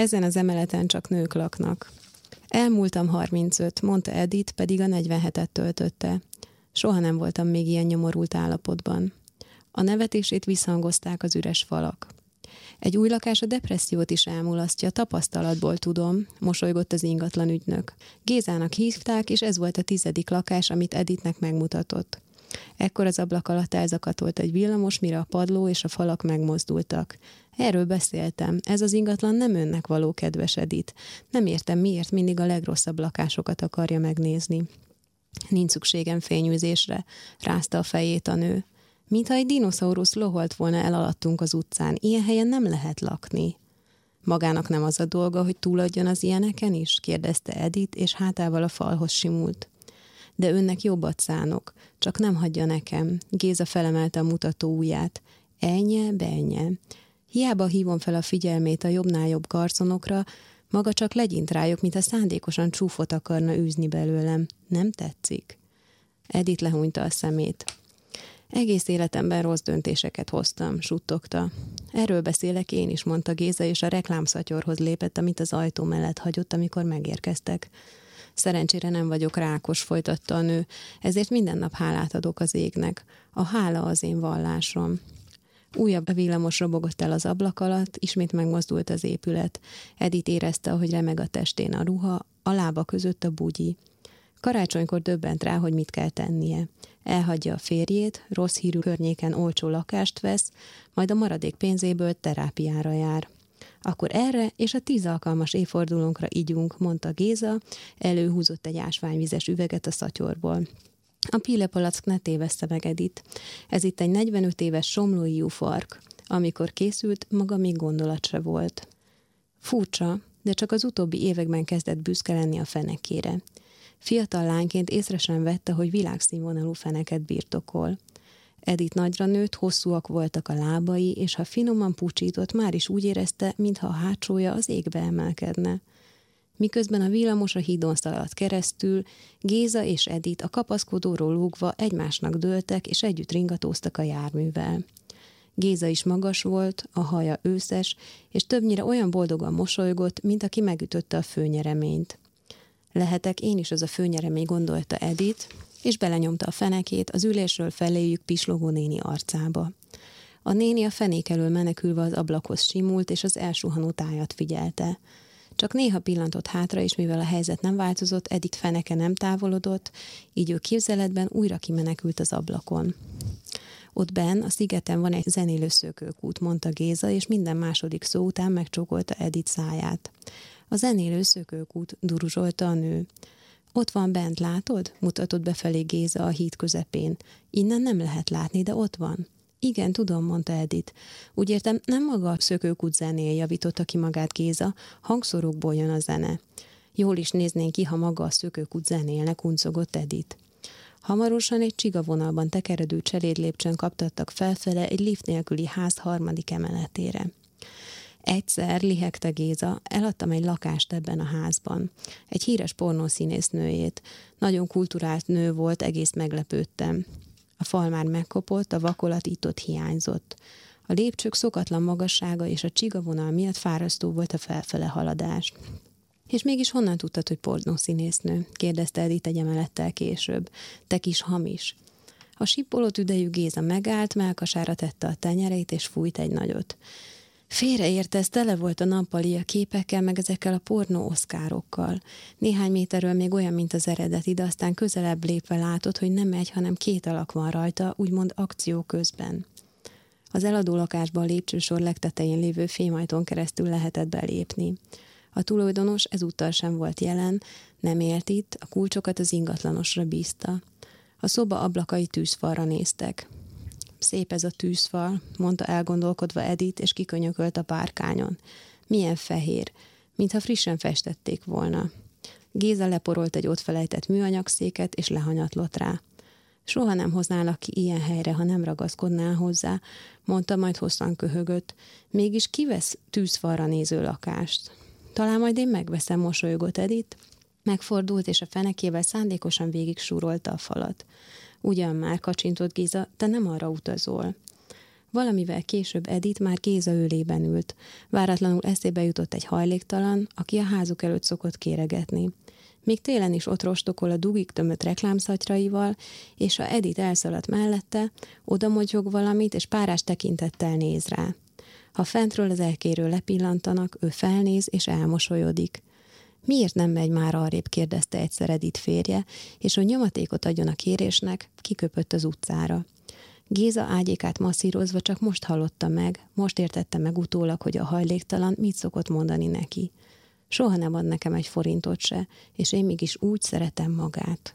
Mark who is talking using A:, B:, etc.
A: Ezen az emeleten csak nők laknak. Elmúltam 35, mondta Edith, pedig a 47-et töltötte. Soha nem voltam még ilyen nyomorult állapotban. A nevetését visszhangozták az üres falak. Egy új lakás a depressziót is elmulasztja, tapasztalatból tudom, mosolygott az ingatlan ügynök. Gézának hívták, és ez volt a tizedik lakás, amit Editnek megmutatott. Ekkor az ablak alatt elzakatolt egy villamos, mire a padló és a falak megmozdultak. Erről beszéltem. Ez az ingatlan nem önnek való, kedves Edit. Nem értem, miért mindig a legrosszabb lakásokat akarja megnézni. Nincs szükségem fényűzésre, rázta a fejét a nő. Mintha egy dinoszaurusz loholt volna el alattunk az utcán. Ilyen helyen nem lehet lakni. Magának nem az a dolga, hogy túladjon az ilyeneken is? kérdezte Edith, és hátával a falhoz simult. De önnek jobbat szánok, csak nem hagyja nekem. Géza felemelte a mutató ujját. Elnye, benye. Hiába hívom fel a figyelmét a jobbnál jobb karconokra, maga csak legyint rájuk, mintha szándékosan csúfot akarna űzni belőlem. Nem tetszik? Edith lehúnyta a szemét. Egész életemben rossz döntéseket hoztam, suttogta. Erről beszélek én is, mondta Géza, és a reklámszatyorhoz lépett, amit az ajtó mellett hagyott, amikor megérkeztek. Szerencsére nem vagyok rákos, folytatta a nő, ezért minden nap hálát adok az égnek. A hála az én vallásom. Újabb villamos robogott el az ablak alatt, ismét megmozdult az épület. Edith érezte, hogy remeg a testén a ruha, a lába között a bugyi. Karácsonykor döbbent rá, hogy mit kell tennie. Elhagyja a férjét, rossz hírű környéken olcsó lakást vesz, majd a maradék pénzéből terápiára jár. Akkor erre és a tíz alkalmas évfordulónkra ígyunk, mondta Géza, előhúzott egy ásványvizes üveget a szatyorból. A pílepalack ne téveszte meg Edit. Ez itt egy 45 éves somlói fark. Amikor készült, maga még gondolat se volt. Furcsa, de csak az utóbbi években kezdett büszke lenni a fenekére. Fiatal lányként észre sem vette, hogy világszínvonalú feneket birtokol. Edith nagyra nőtt, hosszúak voltak a lábai, és ha finoman pucsított, már is úgy érezte, mintha a hátsója az égbe emelkedne. Miközben a villamos a hídon szaladt keresztül, Géza és Edith a kapaszkodóról lúgva egymásnak dőltek, és együtt ringatóztak a járművel. Géza is magas volt, a haja őszes, és többnyire olyan boldogan mosolygott, mint aki megütötte a főnyereményt. Lehetek én is az a főnyeremény, gondolta Edith, és belenyomta a fenekét az ülésről feléjük pislogó néni arcába. A néni a fenék elől menekülve az ablakhoz simult, és az elsuhanó tájat figyelte. Csak néha pillantott hátra, és mivel a helyzet nem változott, Edith feneke nem távolodott, így ő képzeletben újra kimenekült az ablakon. Ott benn a szigeten van egy zenélő szökőkút, mondta Géza, és minden második szó után megcsókolta Edith száját. A zenélő szökőkút, duruzsolta a nő. Ott van bent, látod? mutatott befelé Géza a híd közepén. Innen nem lehet látni, de ott van. Igen, tudom, mondta Edith. Úgy értem, nem maga a szökőkút zenéje javította ki magát Géza, hangszorokból jön a zene. Jól is néznénk ki, ha maga a szökőkút zenélne, kuncogott Edith. Hamarosan egy csigavonalban tekeredő cselédlépcsőn kaptattak felfele egy lift nélküli ház harmadik emeletére. Egyszer, lihegte Géza, eladtam egy lakást ebben a házban. Egy híres pornószínésznőjét. Nagyon kulturált nő volt, egész meglepődtem. A fal már megkopott, a vakolat itt-ott hiányzott. A lépcsők szokatlan magassága és a csigavonal miatt fárasztó volt a felfele haladás. És mégis honnan tudtad, hogy pornószínésznő? kérdezte Edith egy emelettel később. Te kis hamis. A sippoló tüdejű Géza megállt, melkasára tette a tenyereit, és fújt egy nagyot. Félreérte, ez tele volt a nappali a képekkel, meg ezekkel a pornó oszkárokkal. Néhány méterről még olyan, mint az eredeti, de aztán közelebb lépve látott, hogy nem egy, hanem két alak van rajta, úgymond akció közben. Az eladó lakásban a lépcsősor legtetején lévő fémajtón keresztül lehetett belépni. A tulajdonos ezúttal sem volt jelen, nem élt itt, a kulcsokat az ingatlanosra bízta. A szoba ablakai tűzfalra néztek. Szép ez a tűzfal, mondta elgondolkodva Edith, és kikönyökölt a párkányon. Milyen fehér, mintha frissen festették volna. Géza leporolt egy ott felejtett műanyagszéket, és lehanyatlott rá. Soha nem hoználak ki ilyen helyre, ha nem ragaszkodnál hozzá, mondta, majd hosszan köhögött. Mégis kivesz tűzfalra néző lakást? Talán majd én megveszem, mosolygott Edith. Megfordult, és a fenekével szándékosan végig súrolta a falat. Ugyan már, kacsintott Giza, te nem arra utazol. Valamivel később Edith már Géza ölében ült. Váratlanul eszébe jutott egy hajléktalan, aki a házuk előtt szokott kéregetni. Még télen is ott rostokol a dugik tömött reklámszatyraival, és ha Edith elszaladt mellette, oda valamit, és párás tekintettel néz rá. Ha fentről az elkérő lepillantanak, ő felnéz és elmosolyodik. Miért nem megy már arrébb, kérdezte egyszer Edith férje, és hogy nyomatékot adjon a kérésnek, kiköpött az utcára. Géza ágyékát masszírozva csak most hallotta meg, most értette meg utólag, hogy a hajléktalan mit szokott mondani neki. Soha nem ad nekem egy forintot se, és én mégis úgy szeretem magát.